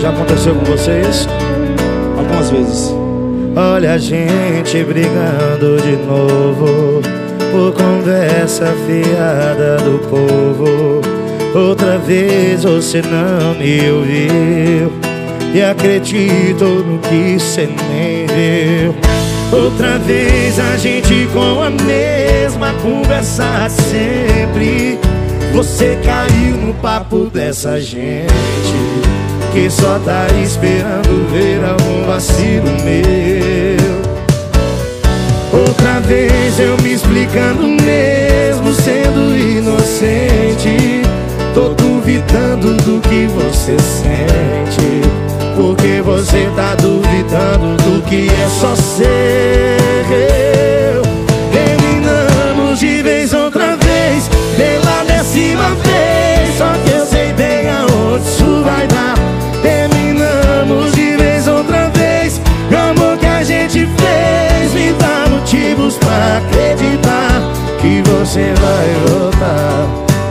Já aconteceu com vocês? Algumas vezes. Olha a gente brigando de novo. Por conversa fiada do povo. Outra vez você não me ouviu. E acreditou no que cê nem viu. Outra vez a gente com a mesma conversa sempre Você caiu no papo dessa gente Que só tá esperando ver algum vacilo meu. Outra vez eu me explicando mesmo sendo inocente. Tô duvidando do que você sente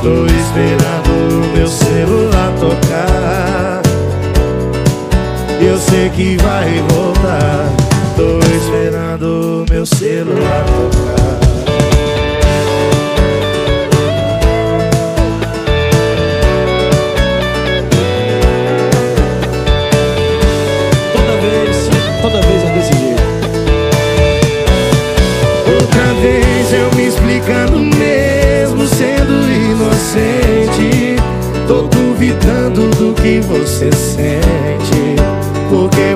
Tô esperando o meu celular tocar. Eu sei que vai voltar. Tô esperando o meu celular tocar. Toda Tô duvidando do que você sente Porque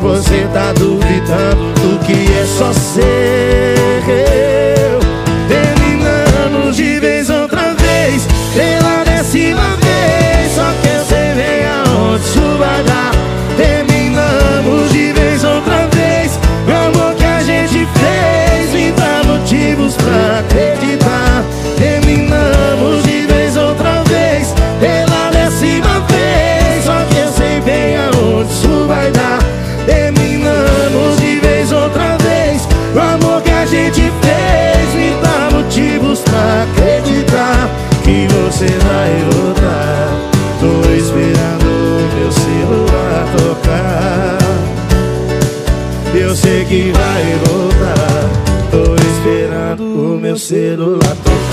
que vai voltar. Tô esperando o meu celular tocar